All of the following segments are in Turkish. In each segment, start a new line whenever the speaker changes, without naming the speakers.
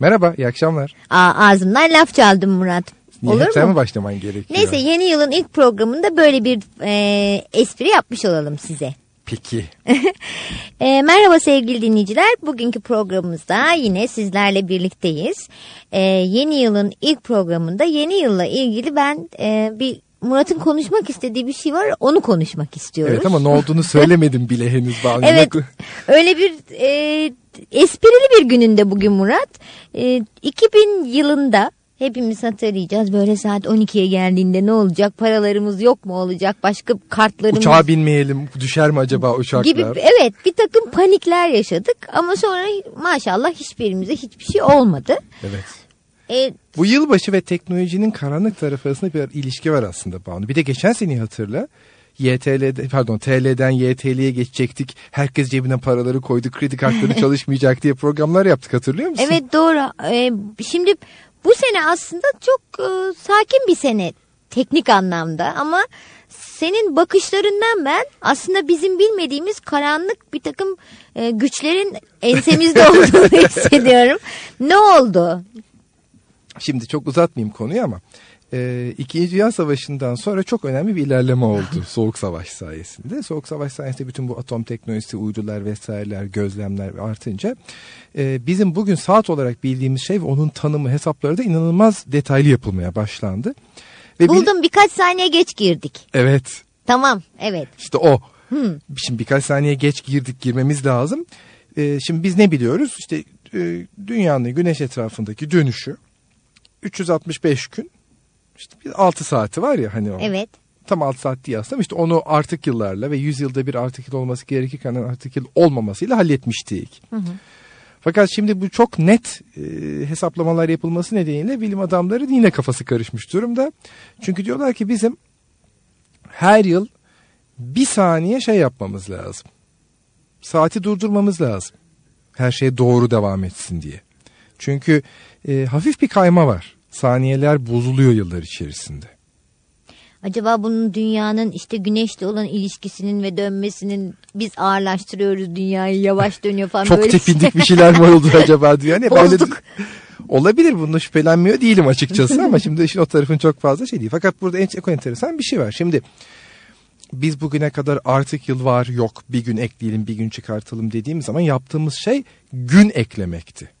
Merhaba, iyi akşamlar.
Aa, ağzımdan laf çaldım Murat.
Niye
Olur
sen
mu?
mi başlaman gerekiyor?
Neyse yeni yılın ilk programında böyle bir e, espri yapmış olalım size.
Peki.
E, merhaba sevgili dinleyiciler. Bugünkü programımızda yine sizlerle birlikteyiz. E, yeni yılın ilk programında yeni yılla ilgili ben e, bir Murat'ın konuşmak istediği bir şey var. Onu konuşmak istiyoruz.
Evet ama ne olduğunu söylemedim bile henüz. Bana.
Evet öyle bir e, esprili bir gününde bugün Murat. E, 2000 yılında hepimiz hatırlayacağız böyle saat 12'ye geldiğinde ne olacak paralarımız yok mu olacak başka kartlarımız
Uçağa binmeyelim düşer mi acaba uçaklar?
gibi evet bir takım panikler yaşadık ama sonra maşallah hiçbirimize hiçbir şey olmadı.
Evet.
E,
Bu yılbaşı ve teknolojinin karanlık tarafı arasında bir ilişki var aslında Banu. Bir de geçen seneyi hatırla. YTL'de pardon TL'den YTL'ye geçecektik. Herkes cebine paraları koydu. Kredi kartları çalışmayacak diye programlar yaptık hatırlıyor musun?
Evet doğru. Ee, şimdi bu sene aslında çok e, sakin bir sene teknik anlamda ama senin bakışlarından ben aslında bizim bilmediğimiz karanlık bir takım e, güçlerin ensemizde olduğunu hissediyorum. Ne oldu?
Şimdi çok uzatmayayım konuyu ama e, İkinci Dünya Savaşı'ndan sonra çok önemli bir ilerleme oldu Soğuk Savaş sayesinde. Soğuk Savaş sayesinde bütün bu atom teknolojisi, uydular vesaireler, gözlemler artınca e, bizim bugün saat olarak bildiğimiz şey ve onun tanımı, hesapları da inanılmaz detaylı yapılmaya başlandı. Ve bil-
Buldum birkaç saniye geç girdik.
Evet,
Tamam evet.
işte o. Şimdi birkaç saniye geç girdik, girmemiz lazım. E, şimdi biz ne biliyoruz? İşte e, dünyanın güneş etrafındaki dönüşü 365 gün işte bir 6 saati var ya hani o.
Evet.
Tam 6 saat değil aslında işte onu artık yıllarla ve 100 yılda bir artık yıl olması gerekirken artık yıl olmamasıyla halletmiştik. Fakat şimdi bu çok net e, hesaplamalar yapılması nedeniyle bilim adamları yine kafası karışmış durumda. Çünkü diyorlar ki bizim her yıl bir saniye şey yapmamız lazım. Saati durdurmamız lazım. Her şey doğru devam etsin diye. Çünkü e, hafif bir kayma var. Saniyeler bozuluyor yıllar içerisinde.
Acaba bunun dünyanın işte güneşle olan ilişkisinin ve dönmesinin biz ağırlaştırıyoruz dünyayı yavaş dönüyor falan
Çok
böyle
tepindik bir şeyler mi oldu acaba diyor. Hani böyle
Bozduk.
olabilir bunda şüphelenmiyor değilim açıkçası ama şimdi işin o tarafın çok fazla şey değil. Fakat burada en çok enteresan bir şey var. Şimdi biz bugüne kadar artık yıl var yok bir gün ekleyelim bir gün çıkartalım dediğimiz zaman yaptığımız şey gün eklemekti.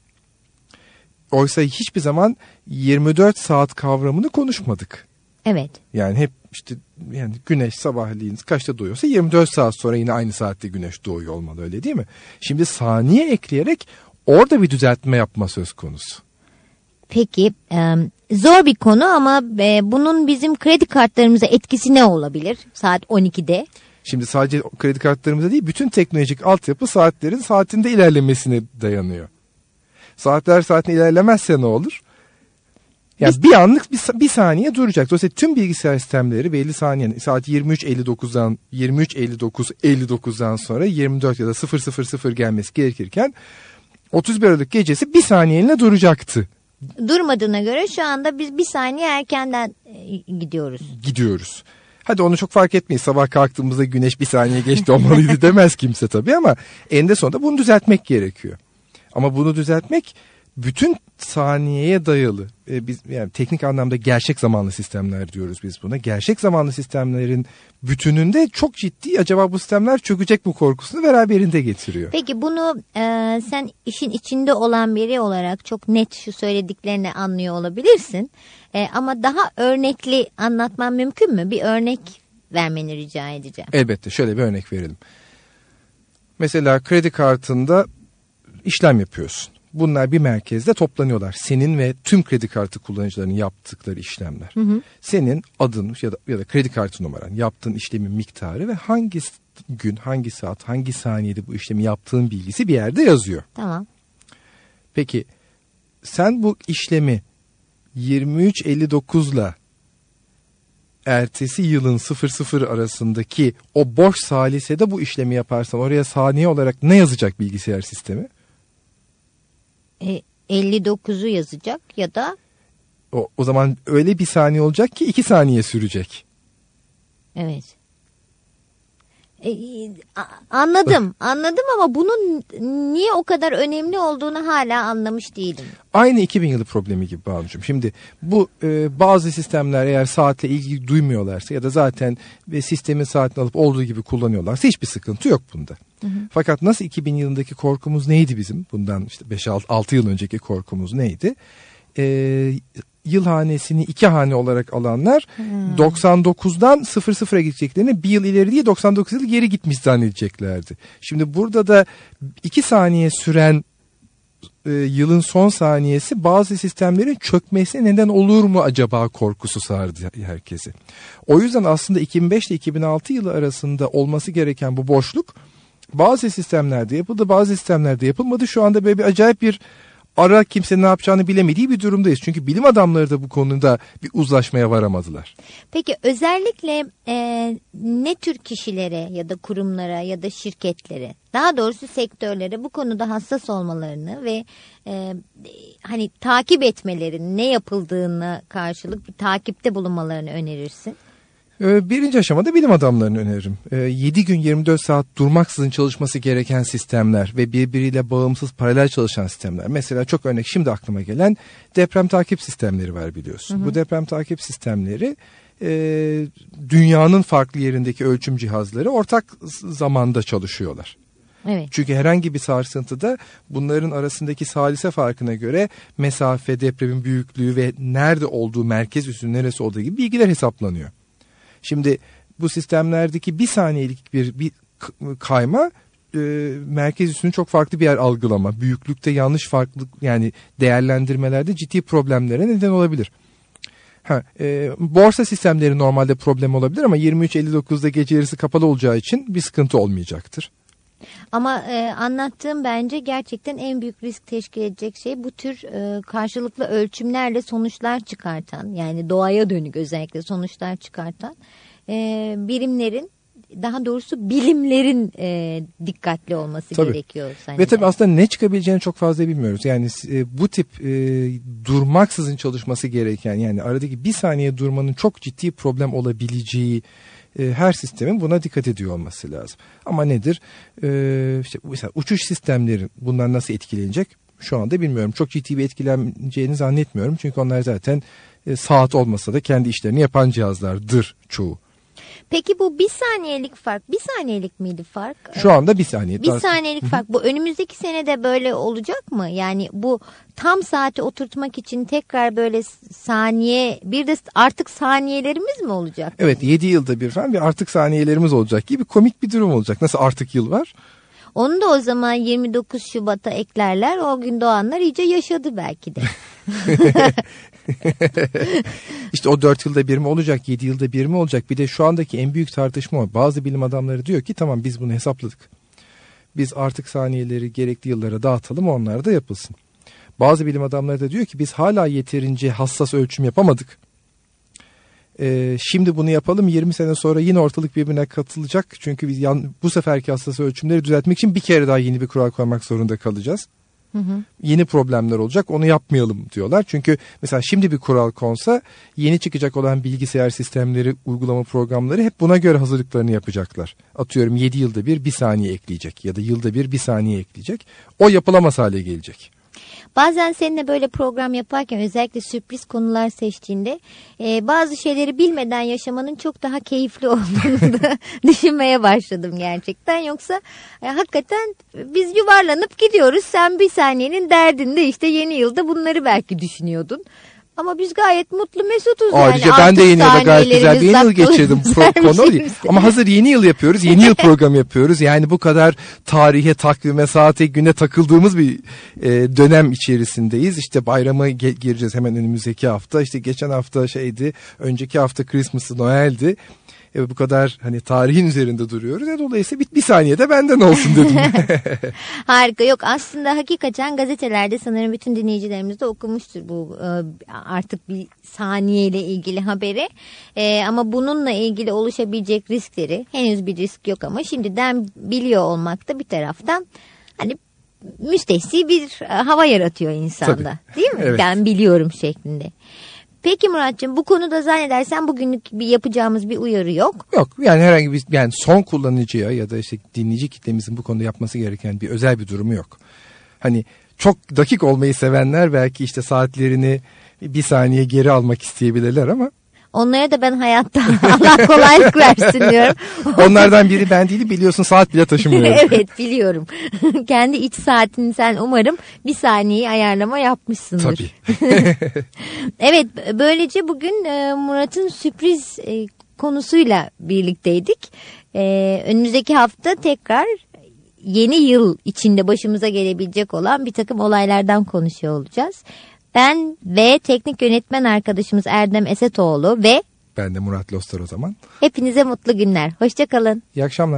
Oysa hiçbir zaman 24 saat kavramını konuşmadık.
Evet.
Yani hep işte yani güneş sabahleyin kaçta doğuyorsa 24 saat sonra yine aynı saatte güneş doğuyor olmalı öyle değil mi? Şimdi saniye ekleyerek orada bir düzeltme yapma söz konusu.
Peki zor bir konu ama e, bunun bizim kredi kartlarımıza etkisi ne olabilir saat 12'de?
Şimdi sadece kredi kartlarımıza değil bütün teknolojik altyapı saatlerin saatinde ilerlemesine dayanıyor. Saatler saatinde ilerlemezse ne olur? Yani bir anlık bir, bir saniye duracak. Dolayısıyla tüm bilgisayar sistemleri belli saniye saat 23.59'dan 23.59 59'dan sonra 24 ya da 000 gelmesi gerekirken 31 Aralık gecesi bir saniyeliğine duracaktı.
Durmadığına göre şu anda biz bir saniye erkenden e, gidiyoruz.
gidiyoruz. Hadi onu çok fark etmeyiz. Sabah kalktığımızda güneş bir saniye geçti olmalıydı demez kimse tabii ama eninde sonunda bunu düzeltmek gerekiyor. Ama bunu düzeltmek bütün saniyeye dayalı. e, biz yani teknik anlamda gerçek zamanlı sistemler diyoruz biz buna. Gerçek zamanlı sistemlerin bütününde çok ciddi acaba bu sistemler çökecek mi korkusunu beraberinde getiriyor.
Peki bunu e, sen işin içinde olan biri olarak çok net şu söylediklerini anlıyor olabilirsin. E, ama daha örnekli anlatman mümkün mü? Bir örnek vermeni rica edeceğim.
Elbette şöyle bir örnek verelim. Mesela kredi kartında işlem yapıyorsun. Bunlar bir merkezde toplanıyorlar. Senin ve tüm kredi kartı kullanıcılarının yaptıkları işlemler. Senin adın ya da, ya da kredi kartı numaran, yaptığın işlemin miktarı ve hangi gün, hangi saat, hangi saniyede bu işlemi yaptığın bilgisi bir yerde yazıyor.
Tamam.
Peki sen bu işlemi 23.59 ile ertesi yılın 00 arasındaki o boş salisede bu işlemi yaparsan oraya saniye olarak ne yazacak bilgisayar sistemi?
E, 59'u yazacak ya da
O, o zaman öyle bir saniye olacak ki iki saniye sürecek.
evet. E, anladım, anladım ama bunun niye o kadar önemli olduğunu hala anlamış değilim.
Aynı 2000 yılı problemi gibi Banu'cum. Şimdi bu e, bazı sistemler eğer saatle ilgi duymuyorlarsa ya da zaten ve sistemin saatini alıp olduğu gibi kullanıyorlarsa hiçbir sıkıntı yok bunda. Hı. Fakat nasıl 2000 yılındaki korkumuz neydi bizim? Bundan işte 5-6 yıl önceki korkumuz neydi? Ee, yıl hanesini iki hane olarak alanlar hmm. 99'dan 00'a gideceklerini bir yıl ileri değil 99 yıl geri gitmiş zannedeceklerdi. Şimdi burada da iki saniye süren e, yılın son saniyesi bazı sistemlerin çökmesine neden olur mu acaba korkusu sardı herkesi. O yüzden aslında 2005 ile 2006 yılı arasında olması gereken bu boşluk bazı sistemlerde yapıldı bazı sistemlerde yapılmadı. Şu anda böyle bir acayip bir ara kimse ne yapacağını bilemediği bir durumdayız. Çünkü bilim adamları da bu konuda bir uzlaşmaya varamadılar.
Peki özellikle e, ne tür kişilere ya da kurumlara ya da şirketlere daha doğrusu sektörlere bu konuda hassas olmalarını ve e, hani takip etmelerini ne yapıldığını karşılık bir takipte bulunmalarını önerirsin?
Ee, birinci aşamada bilim adamlarını öneririm. 7 ee, gün 24 saat durmaksızın çalışması gereken sistemler ve birbiriyle bağımsız paralel çalışan sistemler. Mesela çok örnek şimdi aklıma gelen deprem takip sistemleri var biliyorsun. Hı hı. Bu deprem takip sistemleri e, dünyanın farklı yerindeki ölçüm cihazları ortak zamanda çalışıyorlar. Evet. Çünkü herhangi bir sarsıntıda bunların arasındaki salise farkına göre mesafe, depremin büyüklüğü ve nerede olduğu merkez üssü neresi olduğu gibi bilgiler hesaplanıyor. Şimdi bu sistemlerdeki bir saniyelik bir, bir kayma e, merkez üstünü çok farklı bir yer algılama. Büyüklükte yanlış farklılık yani değerlendirmelerde ciddi problemlere neden olabilir. Ha, e, borsa sistemleri normalde problem olabilir ama 23.59'da gece yarısı kapalı olacağı için bir sıkıntı olmayacaktır.
Ama e, anlattığım bence gerçekten en büyük risk teşkil edecek şey bu tür e, karşılıklı ölçümlerle sonuçlar çıkartan yani doğaya dönük özellikle sonuçlar çıkartan e, birimlerin daha doğrusu bilimlerin e, dikkatli olması tabii. gerekiyor.
Sence. Ve tabii aslında ne çıkabileceğini çok fazla bilmiyoruz. Yani e, bu tip e, durmaksızın çalışması gereken yani aradaki bir saniye durmanın çok ciddi problem olabileceği e, her sistemin buna dikkat ediyor olması lazım. Ama nedir? E, mesela uçuş sistemleri bundan nasıl etkilenecek? Şu anda bilmiyorum. Çok ciddi bir etkileneceğini zannetmiyorum. Çünkü onlar zaten e, saat olmasa da kendi işlerini yapan cihazlardır çoğu.
Peki bu bir saniyelik fark bir saniyelik miydi fark?
Şu anda bir saniye.
Bir saniyelik fark bu önümüzdeki senede böyle olacak mı? Yani bu tam saati oturtmak için tekrar böyle saniye bir de artık saniyelerimiz mi olacak?
Evet 7 yılda bir falan bir artık saniyelerimiz olacak gibi komik bir durum olacak. Nasıl artık yıl var?
Onu da o zaman 29 Şubat'a eklerler. O gün doğanlar iyice yaşadı belki de.
İşte o 4 yılda bir mi olacak, 7 yılda bir mi olacak? Bir de şu andaki en büyük tartışma o. Bazı bilim adamları diyor ki tamam biz bunu hesapladık. Biz artık saniyeleri gerekli yıllara dağıtalım onlar da yapılsın. Bazı bilim adamları da diyor ki biz hala yeterince hassas ölçüm yapamadık. Ee, şimdi bunu yapalım 20 sene sonra yine ortalık birbirine katılacak. Çünkü biz yan, bu seferki hassas ölçümleri düzeltmek için bir kere daha yeni bir kural koymak zorunda kalacağız. Hı hı. Yeni problemler olacak onu yapmayalım diyorlar. Çünkü mesela şimdi bir kural konsa yeni çıkacak olan bilgisayar sistemleri, uygulama programları hep buna göre hazırlıklarını yapacaklar. Atıyorum 7 yılda bir bir saniye ekleyecek ya da yılda bir bir saniye ekleyecek. O yapılamaz hale gelecek.
Bazen seninle böyle program yaparken özellikle sürpriz konular seçtiğinde e, bazı şeyleri bilmeden yaşamanın çok daha keyifli olduğunu da düşünmeye başladım gerçekten. Yoksa e, hakikaten biz yuvarlanıp gidiyoruz. Sen bir saniyenin derdinde işte yeni yılda bunları belki düşünüyordun. Ama biz gayet mutlu mesutuz
Ayrıca
yani.
ben de yeni yılda gayet güzel bir yeni yıl geçirdim. Pro, konu. Ama hazır yeni yıl yapıyoruz. Yeni yıl program yapıyoruz. Yani bu kadar tarihe, takvime, saate, güne takıldığımız bir e, dönem içerisindeyiz. İşte bayramı gireceğiz hemen önümüzdeki hafta. İşte geçen hafta şeydi. Önceki hafta Christmas'ı, Noel'di e, bu kadar hani tarihin üzerinde duruyoruz. E, dolayısıyla bir, bir saniyede benden olsun dedim.
Harika yok aslında hakikaten gazetelerde sanırım bütün dinleyicilerimiz de okumuştur bu e, artık bir saniyeyle ilgili haberi. E, ama bununla ilgili oluşabilecek riskleri henüz bir risk yok ama şimdiden biliyor olmak da bir taraftan hani müstehsi bir hava yaratıyor insanda. Tabii. Değil mi? Evet. Ben biliyorum şeklinde. Peki Muratcığım bu konuda zannedersen bugünlük bir yapacağımız bir uyarı yok.
Yok yani herhangi bir yani son kullanıcıya ya da işte dinleyici kitlemizin bu konuda yapması gereken bir özel bir durumu yok. Hani çok dakik olmayı sevenler belki işte saatlerini bir saniye geri almak isteyebilirler ama
Onlara da ben hayatta Allah kolaylık versin diyorum.
onlardan biri ben değilim biliyorsun saat bile taşımıyorum.
evet biliyorum. Kendi iç saatini sen umarım bir saniyeyi ayarlama yapmışsındır.
Tabii.
evet böylece bugün e, Murat'ın sürpriz e, konusuyla birlikteydik. E, önümüzdeki hafta tekrar yeni yıl içinde başımıza gelebilecek olan bir takım olaylardan konuşuyor olacağız. Ben ve teknik yönetmen arkadaşımız Erdem Esetoğlu ve
Ben de Murat Lostar o zaman.
hepinize mutlu günler. Hoşçakalın.
İyi akşamlar.